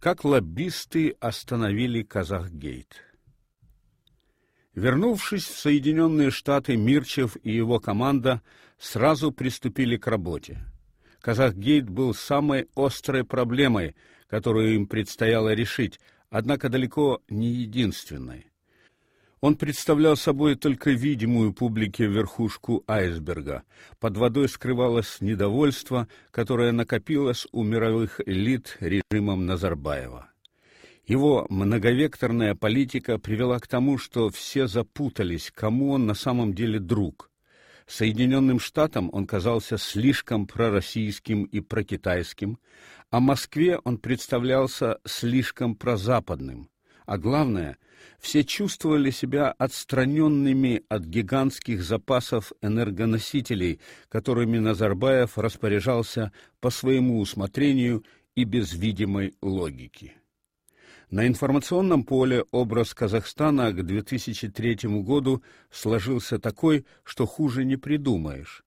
Как лоббисты остановили Казахгейт. Вернувшись в Соединенные Штаты, Мирчев и его команда сразу приступили к работе. Казахгейт был самой острой проблемой, которую им предстояло решить, однако далеко не единственной. Он представлял собой только видимую публике верхушку айсберга. Под водой скрывалось недовольство, которое накопилось у мировых элит режимом Назарбаева. Его многовекторная политика привела к тому, что все запутались, кому он на самом деле друг. Соединенным Штатам он казался слишком пророссийским и прокитайским, а Москве он представлялся слишком прозападным. А главное, все чувствовали себя отстраненными от гигантских запасов энергоносителей, которыми Назарбаев распоряжался по своему усмотрению и без видимой логики. На информационном поле образ Казахстана к 2003 году сложился такой, что хуже не придумаешь.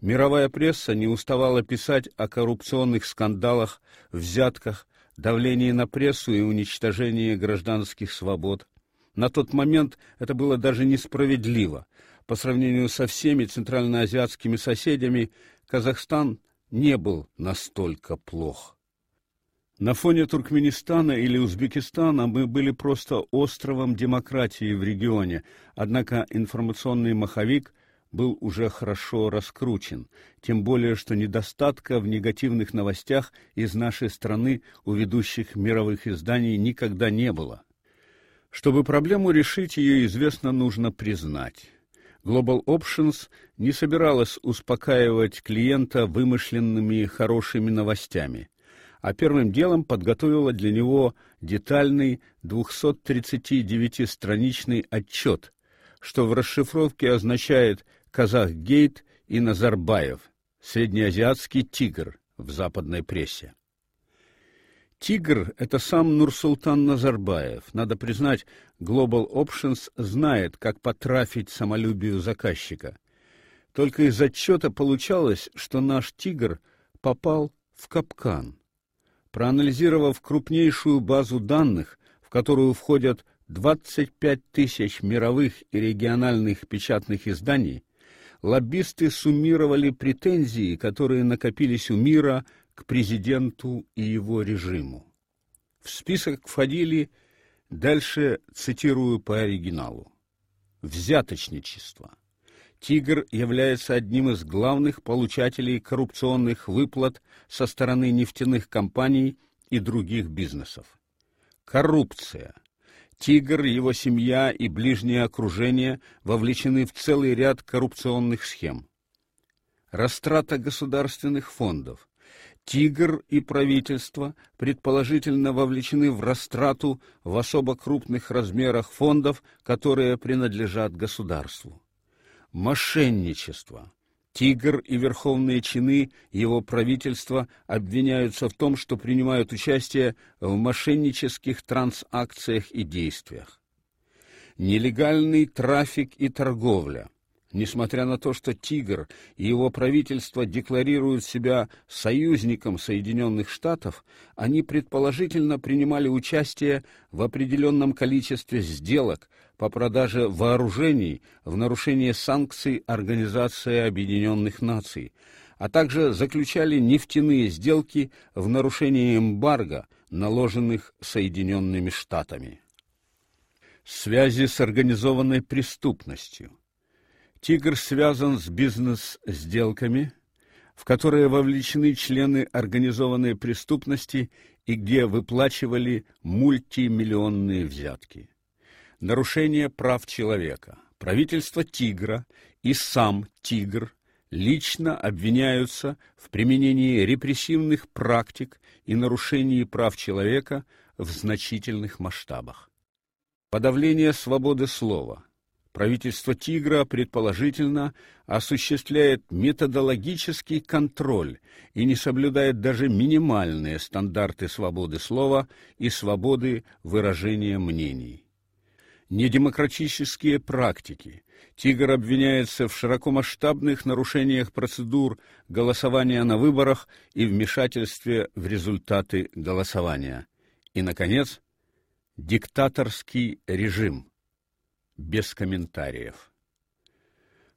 Мировая пресса не уставала писать о коррупционных скандалах, взятках, давлении на прессу и уничтожении гражданских свобод. На тот момент это было даже несправедливо. По сравнению со всеми центральноазиатскими соседями, Казахстан не был настолько плох. На фоне Туркменистана или Узбекистана мы были просто островом демократии в регионе, однако информационный маховик был уже хорошо раскручен, тем более что недостатка в негативных новостях из нашей страны у ведущих мировых изданий никогда не было. Чтобы проблему решить, ее известно нужно признать. Global Options не собиралась успокаивать клиента вымышленными хорошими новостями а первым делом подготовила для него детальный 239-страничный отчет, что в расшифровке означает Казахгейт и Назарбаев, среднеазиатский тигр в западной прессе. Тигр это сам Нурсултан Назарбаев. Надо признать, Global Options знает, как потрафить самолюбию заказчика. Только из отчета получалось, что наш тигр попал в капкан. Проанализировав крупнейшую базу данных, в которую входят 25 тысяч мировых и региональных печатных изданий, лоббисты суммировали претензии, которые накопились у мира к президенту и его режиму. В список входили, дальше цитирую по оригиналу, взяточничество, Тигр является одним из главных получателей коррупционных выплат со стороны нефтяных компаний и других бизнесов. Коррупция. Тигр, его семья и ближнее окружение вовлечены в целый ряд коррупционных схем. Растрата государственных фондов. Тигр и правительство предположительно вовлечены в растрату в особо крупных размерах фондов, которые принадлежат государству мошенничество. Тигр и верховные чины его правительства обвиняются в том, что принимают участие в мошеннических трансакциях и действиях. Нелегальный трафик и торговля. Несмотря на то, что Тигр и его правительство декларируют себя союзником Соединенных Штатов, они предположительно принимали участие в определенном количестве сделок, по продаже вооружений в нарушение санкций Организации Объединенных Наций, а также заключали нефтяные сделки в нарушение эмбарго, наложенных Соединенными Штатами. Связи с организованной преступностью. Тигр связан с бизнес-сделками, в которые вовлечены члены организованной преступности и где выплачивали мультимиллионные взятки нарушение прав человека. Правительство Тигра и сам Тигр лично обвиняются в применении репрессивных практик и нарушении прав человека в значительных масштабах. Подавление свободы слова. Правительство Тигра предположительно осуществляет методологический контроль и не соблюдает даже минимальные стандарты свободы слова и свободы выражения мнений недемократические практики. Тигр обвиняется в широкомасштабных нарушениях процедур голосования на выборах и вмешательстве в результаты голосования. И наконец, диктаторский режим без комментариев.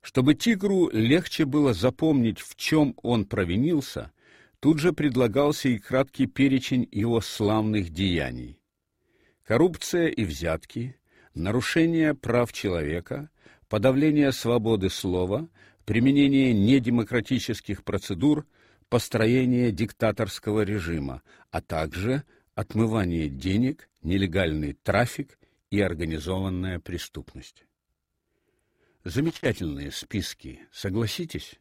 Чтобы тигру легче было запомнить, в чем он провинился, тут же предлагался и краткий перечень его славных деяний. Коррупция и взятки, нарушение прав человека, подавление свободы слова, применение недемократических процедур, построение диктаторского режима, а также отмывание денег, нелегальный трафик и организованная преступность. Замечательные списки, согласитесь?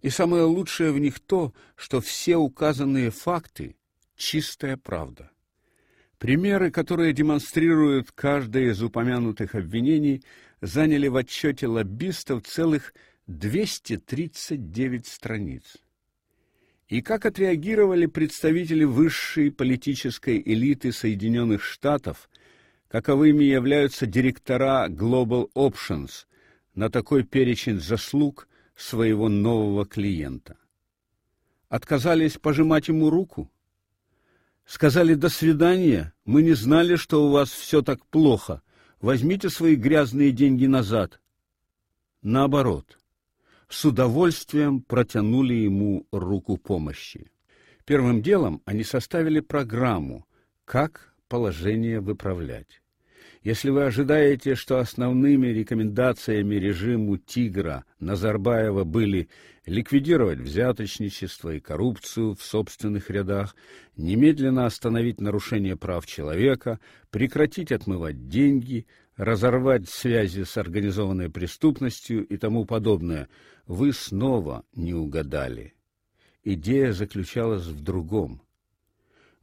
И самое лучшее в них то, что все указанные факты чистая правда. Примеры, которые демонстрируют каждое из упомянутых обвинений, заняли в отчете лоббистов целых 239 страниц. И как отреагировали представители высшей политической элиты Соединенных Штатов, каковыми являются директора Global Options, на такой перечень заслуг своего нового клиента? Отказались пожимать ему руку? Сказали «до свидания», мы не знали, что у вас все так плохо, возьмите свои грязные деньги назад. Наоборот, с удовольствием протянули ему руку помощи. Первым делом они составили программу, как положение выправлять. Если вы ожидаете, что основными рекомендациями режиму Тигра Назарбаева были ликвидировать взяточничество и коррупцию в собственных рядах, немедленно остановить нарушение прав человека, прекратить отмывать деньги, разорвать связи с организованной преступностью и тому подобное, вы снова не угадали. Идея заключалась в другом.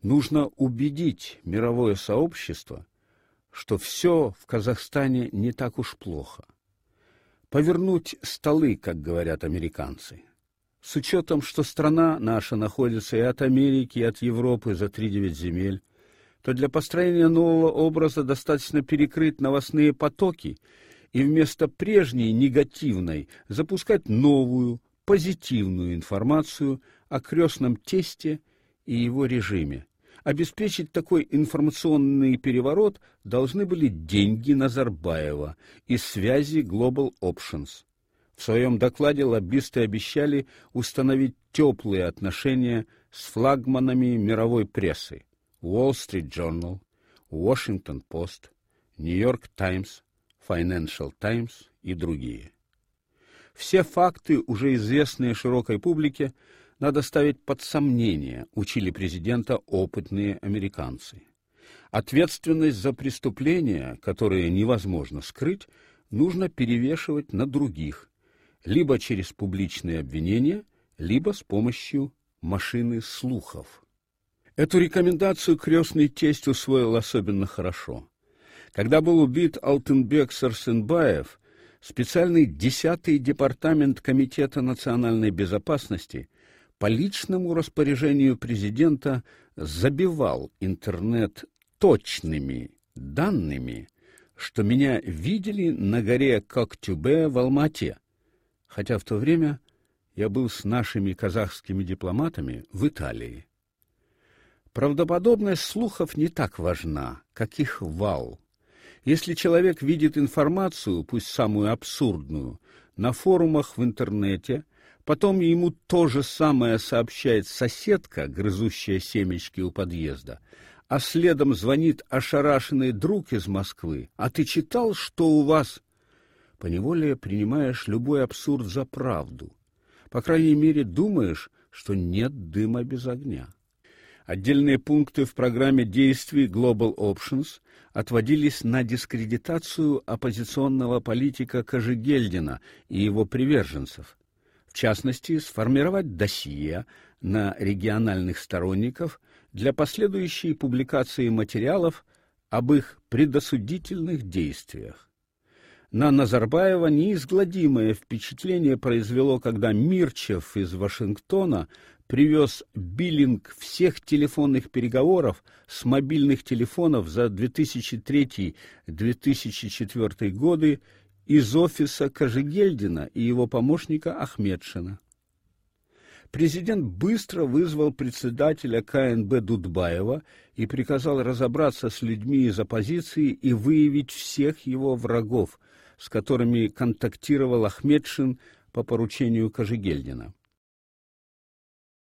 Нужно убедить мировое сообщество, что все в Казахстане не так уж плохо. Повернуть столы, как говорят американцы. С учетом, что страна наша находится и от Америки, и от Европы за три девять земель, то для построения нового образа достаточно перекрыть новостные потоки и вместо прежней негативной запускать новую, позитивную информацию о крестном тесте и его режиме, Обеспечить такой информационный переворот должны были деньги Назарбаева и связи Global Options. В своем докладе лоббисты обещали установить теплые отношения с флагманами мировой прессы Wall Street Journal, Washington Post, New York Times, Financial Times и другие. Все факты, уже известные широкой публике, надо ставить под сомнение, учили президента опытные американцы. Ответственность за преступления, которые невозможно скрыть, нужно перевешивать на других, либо через публичные обвинения, либо с помощью машины слухов. Эту рекомендацию крестный тесть усвоил особенно хорошо. Когда был убит Алтынбек Сарсенбаев, специальный 10-й департамент Комитета национальной безопасности – по личному распоряжению президента забивал интернет точными данными, что меня видели на горе Коктюбе в Алмате, хотя в то время я был с нашими казахскими дипломатами в Италии. Правдоподобность слухов не так важна, как их вал. Если человек видит информацию, пусть самую абсурдную, на форумах в интернете, Потом ему то же самое сообщает соседка, грызущая семечки у подъезда, а следом звонит ошарашенный друг из Москвы. «А ты читал, что у вас...» Поневоле принимаешь любой абсурд за правду. По крайней мере, думаешь, что нет дыма без огня. Отдельные пункты в программе действий Global Options отводились на дискредитацию оппозиционного политика Кожегельдина и его приверженцев – в частности, сформировать досье на региональных сторонников для последующей публикации материалов об их предосудительных действиях. На Назарбаева неизгладимое впечатление произвело, когда Мирчев из Вашингтона привез биллинг всех телефонных переговоров с мобильных телефонов за 2003-2004 годы из офиса Кожегельдина и его помощника Ахмедшина. Президент быстро вызвал председателя КНБ Дудбаева и приказал разобраться с людьми из оппозиции и выявить всех его врагов, с которыми контактировал Ахмедшин по поручению Кожегельдина.